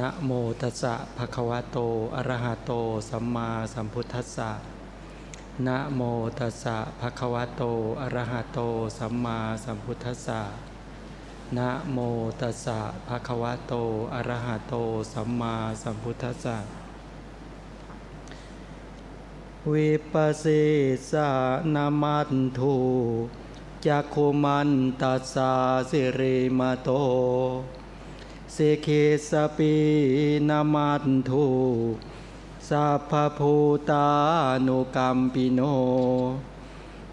นะโมตัสสะภะคะวะโต อะระหะโต สัมมาสัมพุทธัสสะนะโมตัสสะภะคะวะโต อะระหะโต สัมมาสัมพุทธัสสะนะโมตัสสะภะคะวะโต อะระหะโต สัมมาสัมพุทธัสสะ วิปัสสิสานามัตถุจักขุมันตัสสาสิริมาโต สิกิสปีนามัตถุสัพพภูตานุกัมปิโน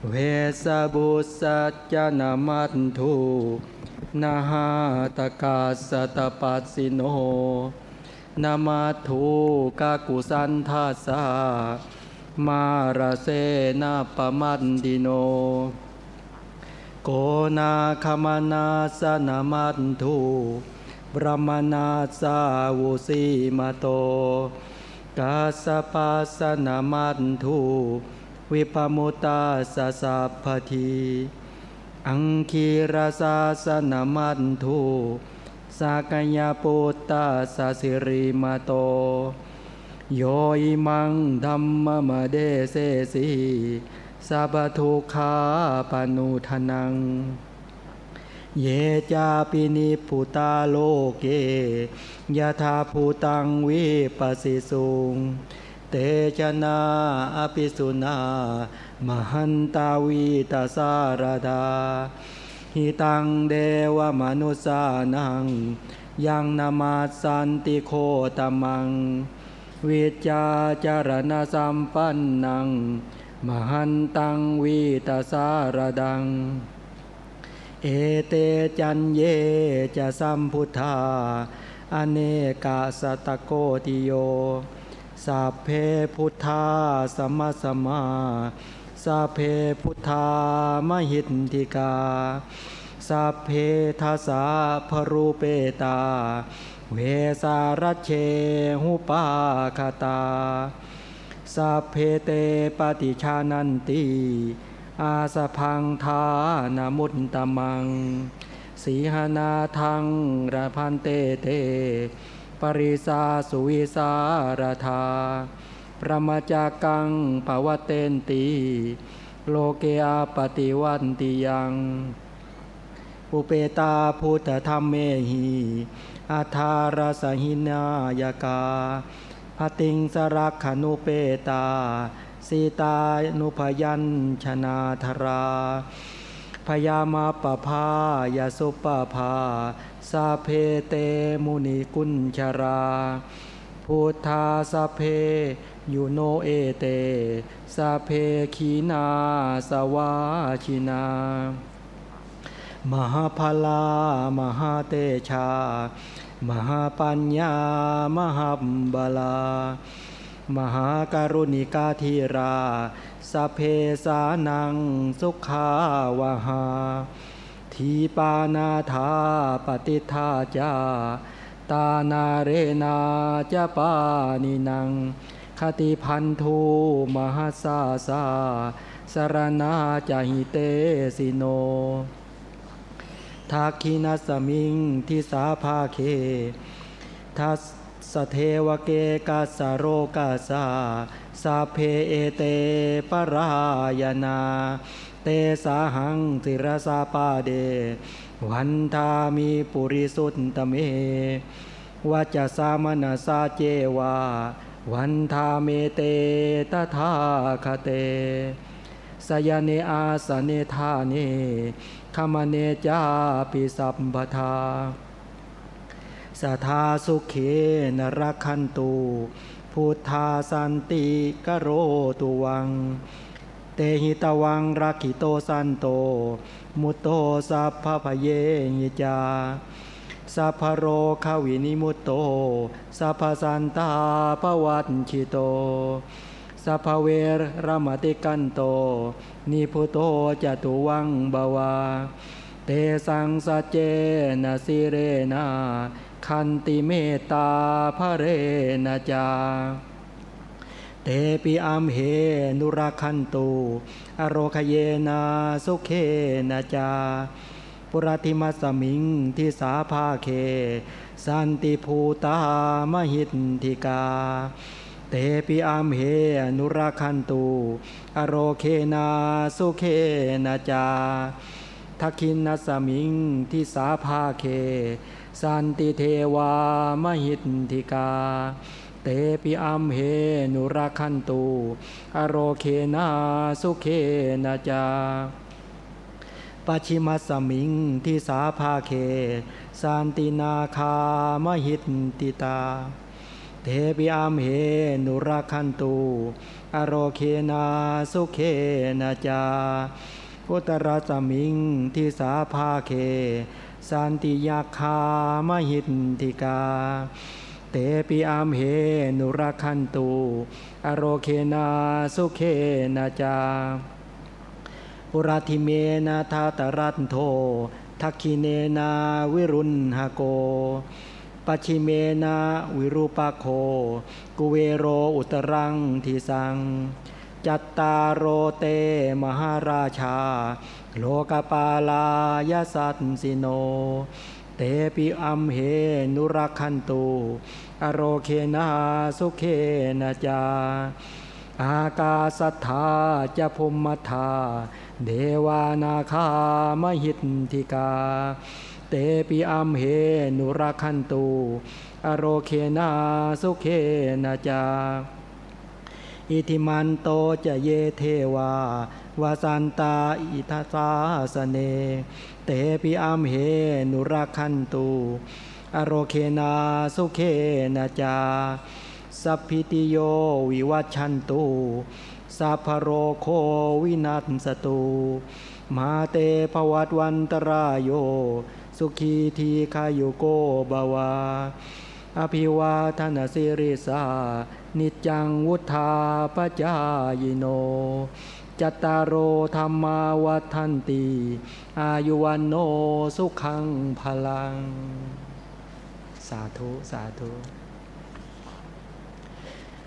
เวสบุสัจจนามัตถุนาหาตกาสตปัสสิโนนามัตถุกากุสันทาสามาราเซนาปมัตดิโน โกนาคมนาสนามัตถุ บรมนาสาวุสีมาโต กาสปัสนามัตถุวิปมุตาสสัพพทีอังคีรสาสนามัตถุสากยาปุตตาสสิริมาโต โยอิมังธรรมมะเดเสสีสัพทุกขาปนุทนัง เยจาปินิพุตาโลเกยะธาภูตังวิปัสสิสุงเตชนาอภิสุนามหันตาวิตาสารดาหิตังเดวมนุสานัง ยังนามาสันติโคตมัง วิจาจารณสัมปันนัง มหันตังวิตาสารดัง เอเตจันเยจะสัมพุทธา อเนกาสตะโกติโยสัพเพพุทธาสมสมาสัพเพพุทธามหิทธิกาสัพเพทัสสะพรูเปตา เวสารเชหุปาคาตาสัพเพเตปฏิชานันติ อาสะพังทานามุตตมัง สีหนาทังระพันเตเต ปริสาสุวิสารธาประมาจากังปวเตนตีโลเกอาปฏิวันติยังอุเปตาพุทธธรรมเมหีอาธารสหินายกาพติงสรักขนุเปตา สีตานุพยัญชนาธราพยามาปภายาสุปภาสาเพเตมุนิกุญชราพุทธาสาเพยุโนเอเตสาเพขีนาสวาชินา มหาพลามหาเตชา มหาปัญญามหาบาลา มหาการุณิกาธีราสเพสานังสุขาวาหา ทีปานาธาปฏิทาจาตานาเรนาจะปานินัง คติพันธุมหาสาสาสรณาจาหิเตสิโนทักขินัสมิงทิสาภาเค ทัส สเทวเกกัสโรกัสาสาเพเอเตปรายนา เตสาหังสิระสาปาเท วันทามิ ปุริสุตตะเมวะจะสา มะนะสาเจวะ วันทาเมเต ตะถาคะเต สะยะเนอาสะเน ฐาเน คะมะเนจาปิสัพพะทา สะทาสุเขนะ รักขันตุพุทธาสันติกะรา ตุวัง เตหิตวังรักขิโตสันโต มุตโตสัพพะภะเยหิจะ สัพพะโรคะวินิมุตโต สัพพะสันตาปะวัชชิโต สัพพะเวระมะติกกันโต นิพพุโต จะ ตุวัง ภะวะ เตสัง สัจเจนะสีเลนะ ขันติเมตตาพระเรนจา เตปิอัมเหนุรักขันตุอโรคเยนาสุเคนะจา ปุรติมัสมิงทิสาภาเค สันติภูตามหิตธิกา เตปิอัมเหนุราคันตุอโรเคนาสุเคนาจาทักินนัสมิงทิสาภาเค สันติเทวามหิตธิกา เตปิอัมเหนุรคันตุอโรเคนาสุเคนาจาปัชิมัสมิงทิสาภาเคสันตินาคามหิตติตา เทปิอัมเหนุรคันตุอโรเคนาสุเคนาจาอุตรสมิงทิสาภาเค สันติยาคามหิตติกา เตปิอัมเหนุรคันตุอโรเคนาสุเคนาจาปุราธิเมนาทาตรัตโททักขิเนนาวิรุณหโกปชิเมนาวิรูปโค กุเวโรอุตรังทิสัง จัตตารโรเตมหาราชา โลกปาลายสัตสิโน เตปิอัมเหนุรักขันตุอโรเคนาสุเคนาจา อากาสัทธาจะพมมัทธาเดวานาคามหิตธิกา เตปิอัมเหนุรักขันตุอโรเคนาสุเคนาจา อิทิมันโตจะเยเทวาวาสันตาอิทัสาสเน เตปิอัมเหนุรักขันตุอโรเคนาสุเคนาจา สัพพิติโยวิวัชันตุสัพพโรโควินัสตุมาเตภวัตวันตรายโย สุขีทีคายุโกบาวา อภิวาทนาสิริสา นิจังวุธาปจายโนจตารโอธรรมาวัฏันตี อายุวันโนสุขังพลัง สาธุ สาธุ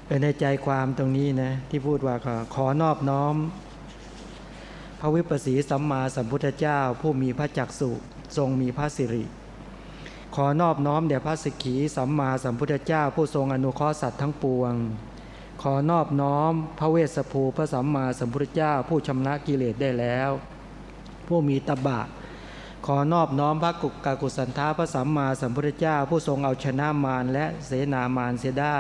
เออในใจความตรงนี้นะ ที่พูดว่าขอขอนอบน้อม พระวิปัสสีสัมมาสัมพุทธเจ้า ผู้มีพระจักสุทรงมีพระสิริ ขอนอบน้อมแด่พระสิกขีสัมมาสัมพุทธเจ้าผู้ทรงอนุเคราะห์สัตว์ทั้งปวง ขอนอบน้อมพระเวสสภูพระสัมมาสัมพุทธเจ้าผู้ชำระกิเลสได้แล้ว ผู้มีตบะ ขอนอบน้อมพระกุกกากุสันทาพระสัมมาสัมพุทธเจ้าผู้ทรงเอาชนะมารและเสนามารเสียได้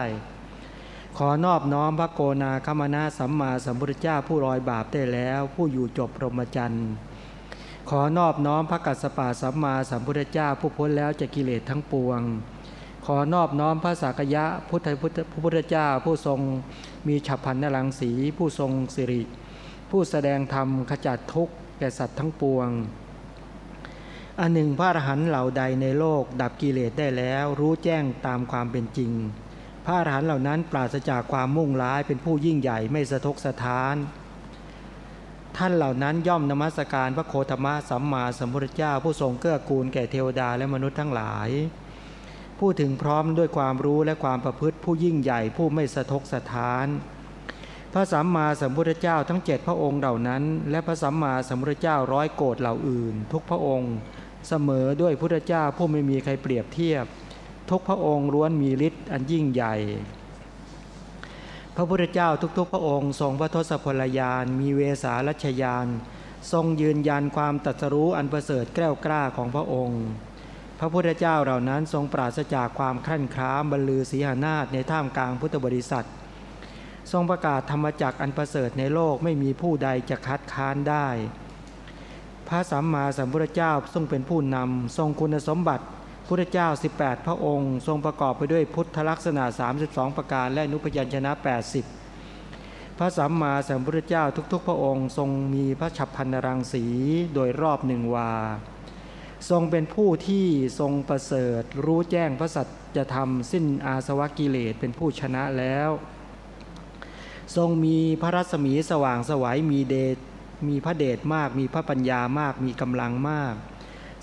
ขอนอบน้อมพระโกนาคมนาสัมมาสัมพุทธเจ้าผู้ลอยบาปได้แล้ว ผู้อยู่จบพรหมจรรย์ ขอนอบน้อมพระกัสสปะสัมมาสัมพุทธเจ้าผู้พ้นแล้วจากกิเลสทั้งปวง ขอนอบน้อมพระสักยะพุทธพุทธพุทธเจ้าผู้ทรงมีฉับพลันนรังสีผู้ทรงสิริ ผู้แสดงธรรมขจัดทุกข์แก่สัตว์ทั้งปวง อันหนึ่งพระอรหันต์เหล่าใดในโลกดับกิเลสได้แล้วรู้แจ้งตามความเป็นจริง พระอรหันต์เหล่านั้นปราศจากความมุ่งร้ายเป็นผู้ยิ่งใหญ่ไม่สะทกสะท้าน ท่านเหล่านั้นย่อมนมัสการพระโคตมะสัมมาสัมพุทธเจ้า ผู้ทรงเกื้อกูลแก่เทวดาและมนุษย์ทั้งหลาย ผู้ถึงพร้อมด้วยความรู้และความประพฤติผู้ยิ่งใหญ่ผู้ไม่สะทกสะท้าน พระสัมมาสัมพุทธเจ้าทั้งเจ็ดพระองค์เหล่านั้น และพระสัมมาสัมพุทธเจ้าร้อยโกรธเหล่าอื่น ทุกพระองค์ เสมอด้วยพุทธเจ้าผู้ไม่มีใครเปรียบเทียบ ทุกพระองค์ล้วนมีฤทธิ์อันยิ่งใหญ่ พระพุทธเจ้าทุกๆ พระองค์ทรงพระทศพลยานมีเวสาลัชยาน ทรงยืนยันความตรัสรู้อันประเสริฐแกล้วกล้าของพระองค์ พระพุทธเจ้าเหล่านั้นทรงปราศจากความครั่นคร้ามบรรลือศีหานาฏในท่ามกลางพุทธบริษัท ทรงประกาศธรรมจักอันประเสริฐในโลกไม่มีผู้ใดจะคัดค้านได้ พระสัมมาสัมพุทธเจ้าทรงเป็นผู้นำทรงคุณสมบัติ พุทธเจ้า 18 พระองค์ ทรงประกอบไปด้วยพุทธลักษณะ 32 ประการ และนุพยัญชนะ 80 พระสัมมาสัมพุทธเจ้าทุกๆ พระองค์ทรงมีพระฉับพันรังสีโดยรอบหนึ่งวา ทรงเป็นผู้ที่ทรงประเสริฐ รู้แจ้งพระสัจธรรม สิ้นอาสวะกิเลสเป็นผู้ชนะแล้ว ทรงมีพระรัศมีสว่างสวัยมีเดชมีพระเดชมาก มีพระปัญญามากมีกำลังมาก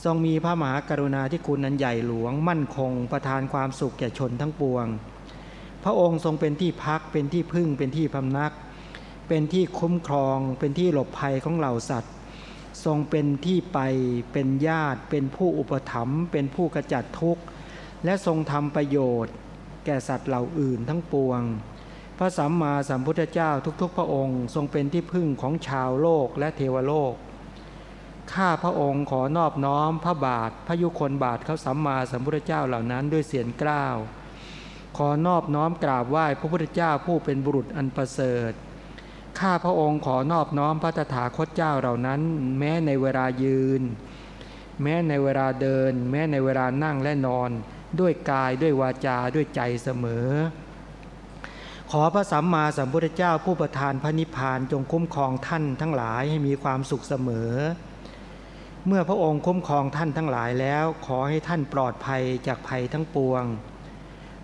ทรงมีพระมหากรุณาที่คุณนันใหญ่หลวงมั่นคงประทานความสุขแก่ชนทั้งปวง พระองค์ทรงเป็นที่พักเป็นที่พึ่งเป็นที่พำนัก เป็นที่คุ้มครอง เป็นที่หลบภัยของเหล่าสัตว์ ทรงเป็นที่ไปเป็นญาติ เป็นผู้อุปถัมภ์เป็นผู้กระจัดทุกข์ และทรงทำประโยชน์ แก่สัตว์เหล่าอื่นทั้งปวง พระสัมมาสัมพุทธเจ้าทุกๆ พระองค์ ทรงเป็นที่พึ่งของชาวโลกและเทวโลก ข้าพระองค์ขอนอบน้อมพระบาทพระยุคนบาทเขาสัมมาสัมพุทธเจ้าเหล่านั้นด้วยเสียงกล้าว ขอนอบน้อมกราบไหว้พระพุทธเจ้าผู้เป็นบุรุษอันประเสริฐ ข้าพระองค์ขอนอบน้อมพระตถาคตเจ้าเหล่านั้น แม้ในเวลายืน แม้ในเวลาเดิน แม้ในเวลานั่งและนอน ด้วยกายด้วยวาจาด้วยใจเสมอ ขอพระสัมมาสัมพุทธเจ้าผู้ประทานพระนิพพานจงคุ้มครองท่านทั้งหลายให้มีความสุขเสมอ เมื่อพระองค์คุ้มครองท่านทั้งหลายแล้ว ขอให้ท่านปลอดภัยจากภัยทั้งปวง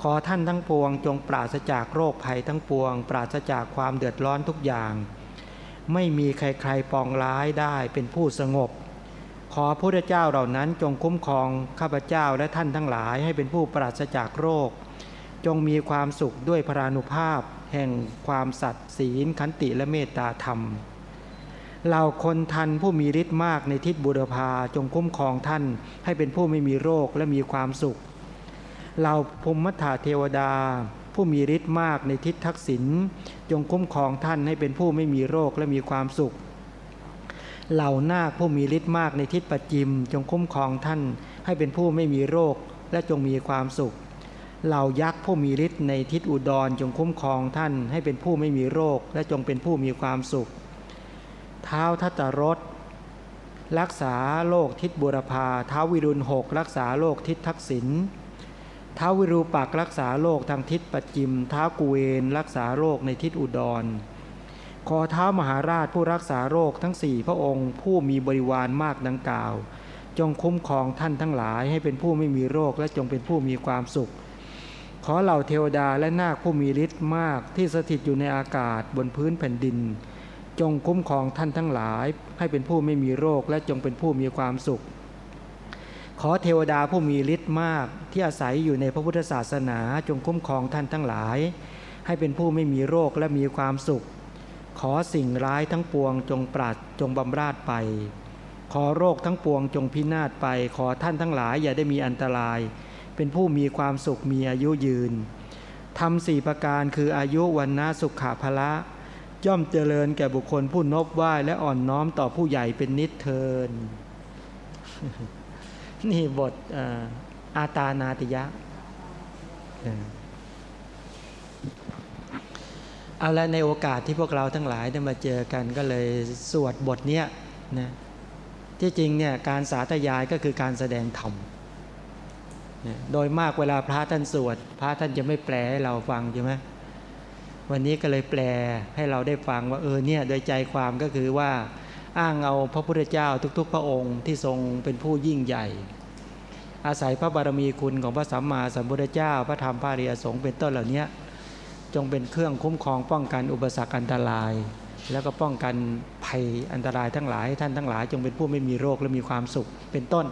ขอท่านทั้งปวงจงปราศจากโรคภัยทั้งปวง ปราศจากความเดือดร้อนทุกอย่าง ไม่มีใครๆปองร้ายได้เป็นผู้สงบ ขอพระเจ้าเหล่านั้นจงคุ้มครองข้าพเจ้าและท่านทั้งหลายให้เป็นผู้ปราศจากโรค จงมีความสุขด้วยพรานุภาพ แห่งความสัตย์ศีลขันติและเมตตาธรรม เราคนทันผู้มีฤทธิ์มากในทิศบุรพาจงคุ้มครองท่าน ให้เป็นผู้ไม่มีโรคและมีความสุข เราภูมิมัทธาเทวดา ผู้มีฤทธิ์มากในทิศทักษิณจงคุ้มครองท่านให้เป็นผู้ไม่มีโรคและมีความสุข เหล่านาคผู้มีฤทธิ์มากในทิศปัจจิม จงคุ้มครองท่าน ให้เป็นผู้ไม่มีโรคและจงมีความสุข เหล่ายักษ์ผู้มีฤทธิ์ในทิศอุดรจงคุ้มครองท่าน ให้เป็นผู้ไม่มีโรคและจงเป็นผู้มีความสุข เท้าทัตรสรักษาโรคทิศบุรพาเท้าวิรุณหกรักษาโรคทิศทักษิณท้าวิรูปักรักษาโรคทางทิศปัจจิมท้ากุเวนรักษาโรคในทิศอุดร ขอเท้ามหาราชผู้รักษาโรคทั้งสี่พระองค์ ผู้มีบริวารมากดังกล่าว จงคุ้มครองท่านทั้งหลายให้เป็นผู้ไม่มีโรคและจงเป็นผู้มีความสุข ขอเหล่าเทวดาและนาคผู้มีฤทธิ์มากที่สถิตอยู่ในอากาศบนพื้นแผ่นดิน จงคุ้มครองท่านทั้งหลาย ให้เป็นผู้ไม่มีโรคและจงเป็นผู้มีความสุข ขอเทวดาผู้มีฤทธิ์มากที่อาศัยอยู่ในพระพุทธศาสนา จงคุ้มครองท่านทั้งหลาย ให้เป็นผู้ไม่มีโรคและมีความสุข ขอสิ่งร้ายทั้งปวงจงปราดจงบำราดไป ขอโรคทั้งปวงจงพินาศไป ขอท่านทั้งหลายอย่าได้มีอันตราย เป็นผู้มีความสุขมีอายุยืนทำสี่ประการคืออายุวันนะสุขะพละ ย่อมเจริญแก่บุคคลผู้นบไหว้และอ่อนน้อมต่อผู้ใหญ่เป็นนิจเทิน นี่บทอาตานาติยะเอาละในโอกาสที่พวกเราทั้งหลายได้มาเจอกันก็เลยสวดบทเนี้ยนะที่จริงเนี่ยการสาธยายก็คือการแสดงธรรมโดยมากเวลาพระท่านสวด พระท่านจะไม่แปลให้เราฟังใช่ไหม วันนี้ก็เลยแปลให้เราได้ฟังว่าเออเนี่ยโดยใจความก็คือว่า อ้างเอาพระพุทธเจ้าทุก ๆ พระองค์ที่ทรงเป็นผู้ยิ่งใหญ่ อาศัยพระบารมีคุณของพระสัมมาสัมพุทธเจ้า พระธรรมพระริยสงฆ์เป็นต้นเหล่านี้จงเป็นเครื่องคุ้มครองป้องกันอุปสรรคอันตราย แล้วก็ป้องกันภัยอันตรายทั้งหลายให้ท่านทั้งหลาย จงเป็นผู้ไม่มีโรคและมีความสุขเป็นต้น